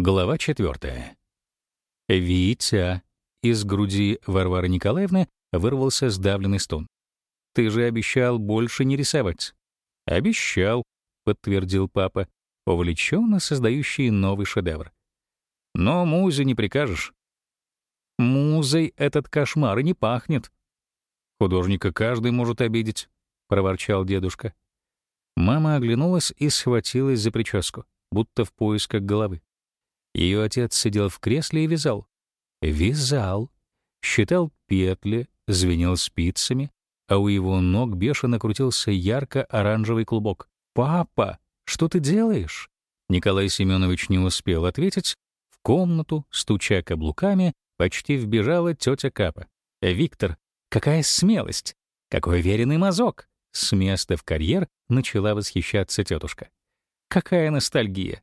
Глава четвертая. «Витя!» — из груди Варвары Николаевны вырвался сдавленный стон. «Ты же обещал больше не рисовать». «Обещал», — подтвердил папа, увлеченно создающий новый шедевр. «Но музе не прикажешь». «Музой этот кошмар и не пахнет». «Художника каждый может обидеть», — проворчал дедушка. Мама оглянулась и схватилась за прическу, будто в поисках головы. Ее отец сидел в кресле и вязал. Вязал. Считал петли, звенел спицами, а у его ног бешено крутился ярко-оранжевый клубок. «Папа, что ты делаешь?» Николай Семенович не успел ответить. В комнату, стуча каблуками, почти вбежала тетя Капа. «Виктор, какая смелость! Какой веренный мазок!» С места в карьер начала восхищаться тетушка. «Какая ностальгия!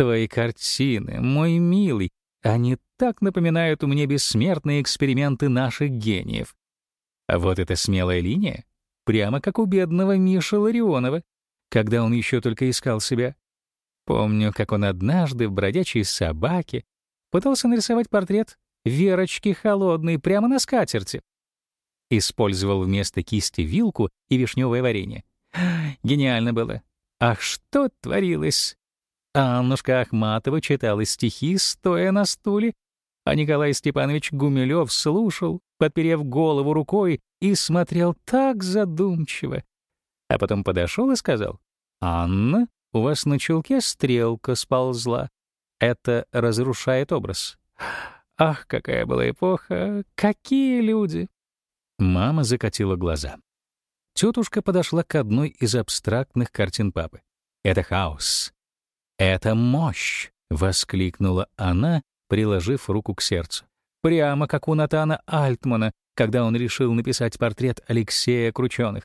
Твои картины, мой милый, они так напоминают мне бессмертные эксперименты наших гениев. А вот эта смелая линия, прямо как у бедного Миши Ларионова, когда он еще только искал себя. Помню, как он однажды в бродячей собаке пытался нарисовать портрет Верочки холодной прямо на скатерти. Использовал вместо кисти вилку и вишневое варенье. Гениально было. Ах, что творилось! Аннушка Ахматова читала стихи, стоя на стуле, а Николай Степанович Гумилев слушал, подперев голову рукой, и смотрел так задумчиво. А потом подошел и сказал, «Анна, у вас на чулке стрелка сползла. Это разрушает образ». Ах, какая была эпоха! Какие люди! Мама закатила глаза. Тетушка подошла к одной из абстрактных картин папы. Это хаос. «Это мощь!» — воскликнула она, приложив руку к сердцу. Прямо как у Натана Альтмана, когда он решил написать портрет Алексея Крученых.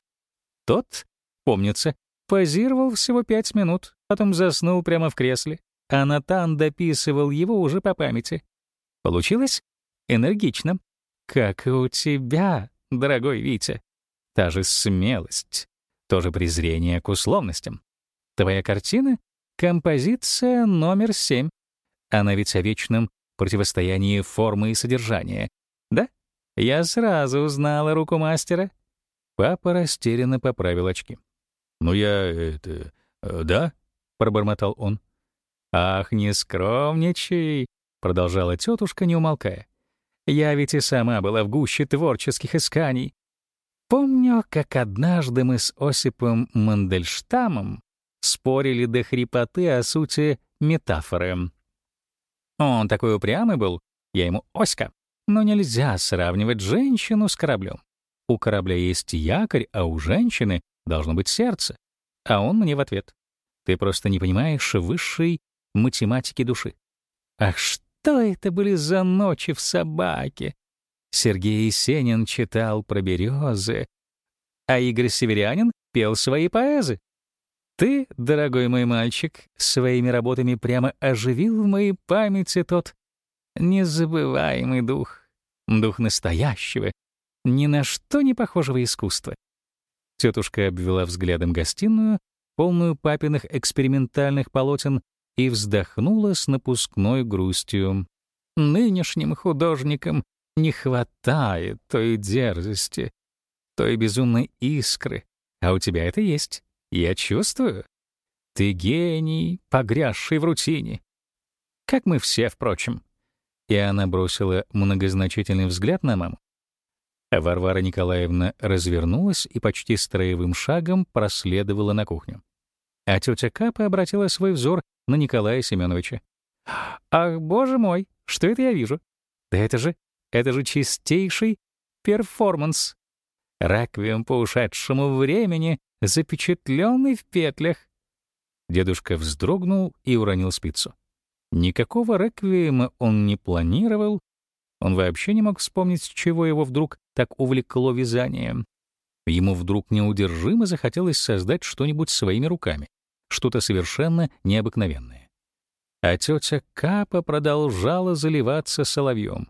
Тот, помнится, позировал всего пять минут, потом заснул прямо в кресле, а Натан дописывал его уже по памяти. Получилось? Энергично. Как и у тебя, дорогой Витя. Та же смелость, то же презрение к условностям. Твоя картина Композиция номер семь. Она ведь о вечном противостоянии формы и содержания. Да? Я сразу узнала руку мастера. Папа растерянно поправил очки. «Ну я... это... Э, да?» — пробормотал он. «Ах, не скромничай!» — продолжала тетушка, не умолкая. «Я ведь и сама была в гуще творческих исканий. Помню, как однажды мы с Осипом Мандельштамом спорили до хрипоты о сути метафоры. Он такой упрямый был, я ему «Оська». Но нельзя сравнивать женщину с кораблем. У корабля есть якорь, а у женщины должно быть сердце. А он мне в ответ. Ты просто не понимаешь высшей математики души. Ах, что это были за ночи в собаке? Сергей Есенин читал про березы, а Игорь Северянин пел свои поэзы. Ты, дорогой мой мальчик, своими работами прямо оживил в моей памяти тот незабываемый дух, дух настоящего, ни на что не похожего искусства. Тетушка обвела взглядом гостиную, полную папиных экспериментальных полотен, и вздохнула с напускной грустью. Нынешним художникам не хватает той дерзости, той безумной искры, а у тебя это есть. Я чувствую. Ты гений, погрязший в рутине. Как мы все, впрочем. И она бросила многозначительный взгляд на маму. Варвара Николаевна развернулась и почти строевым шагом проследовала на кухню. А тетя Капа обратила свой взор на Николая Семеновича. «Ах, боже мой, что это я вижу? Да это же, это же чистейший перформанс. Реквием по ушедшему времени запечатленный в петлях. Дедушка вздрогнул и уронил спицу. Никакого реквиема он не планировал. Он вообще не мог вспомнить, с чего его вдруг так увлекло вязание. Ему вдруг неудержимо захотелось создать что-нибудь своими руками, что-то совершенно необыкновенное. А тетя Капа продолжала заливаться соловьем.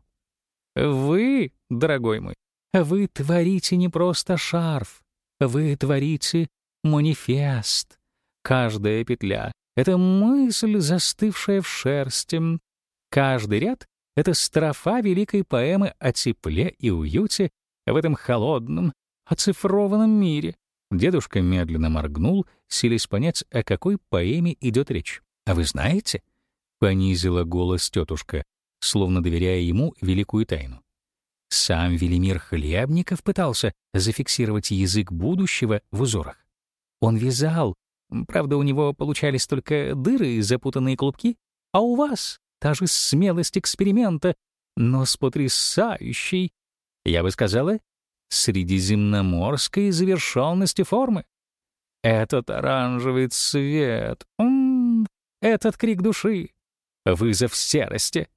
«Вы, дорогой мой, вы творите не просто шарф, вы творите манифест. Каждая петля, это мысль, застывшая в шерсти. Каждый ряд — это строфа великой поэмы о тепле и уюте в этом холодном, оцифрованном мире. Дедушка медленно моргнул, силясь понять, о какой поэме идет речь. «А вы знаете?» — понизила голос тетушка, словно доверяя ему великую тайну. Сам Велимир Хлебников пытался зафиксировать язык будущего в узорах. Он вязал, правда, у него получались только дыры и запутанные клубки, а у вас та же смелость эксперимента, но с потрясающей, я бы сказала, средиземноморской завершенностью формы. Этот оранжевый цвет, м -м, этот крик души, вызов серости.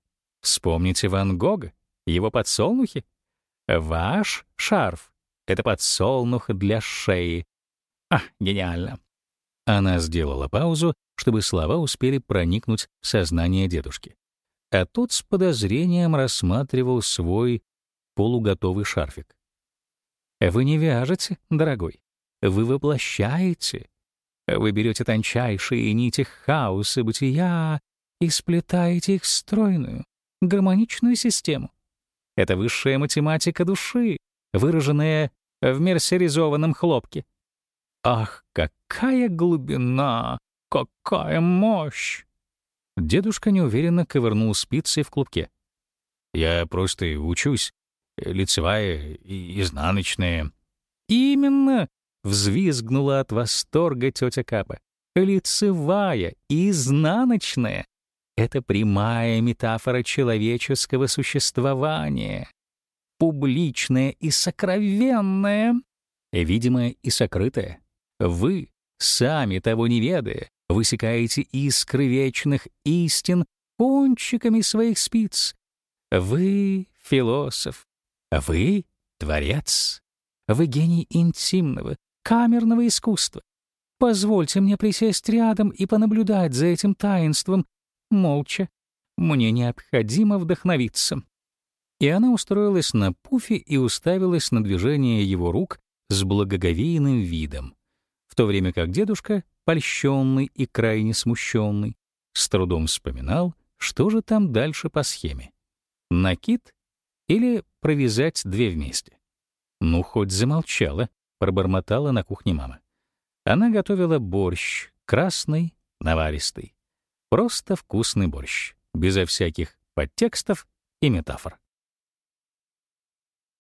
Вспомните Ван Гога, его подсолнухи. Ваш шарф — это подсолнух для шеи. А, гениально. Она сделала паузу, чтобы слова успели проникнуть в сознание дедушки. А тот с подозрением рассматривал свой полуготовый шарфик. Вы не вяжете, дорогой. Вы воплощаете. Вы берете тончайшие нити хаоса бытия и сплетаете их в стройную, гармоничную систему. Это высшая математика души, выраженная в мерсеризованном хлопке. Ах, какая глубина! Какая мощь! Дедушка неуверенно ковырнул спицей в клубке. Я просто учусь. Лицевая и изнаночная. Именно! Взвизгнула от восторга тетя Капа. Лицевая и изнаночная. Это прямая метафора человеческого существования. Публичное и сокровенное, видимое и сокрытое. Вы, сами того не ведая, высекаете искры вечных истин кончиками своих спиц. Вы — философ, вы — творец. Вы гений интимного, камерного искусства. Позвольте мне присесть рядом и понаблюдать за этим таинством, молча. Мне необходимо вдохновиться. И она устроилась на пуфе и уставилась на движение его рук с благоговейным видом, в то время как дедушка, польщенный и крайне смущенный, с трудом вспоминал, что же там дальше по схеме. Накид или провязать две вместе? Ну, хоть замолчала, пробормотала на кухне мама. Она готовила борщ, красный, наваристый. Просто вкусный борщ, безо всяких подтекстов и метафор.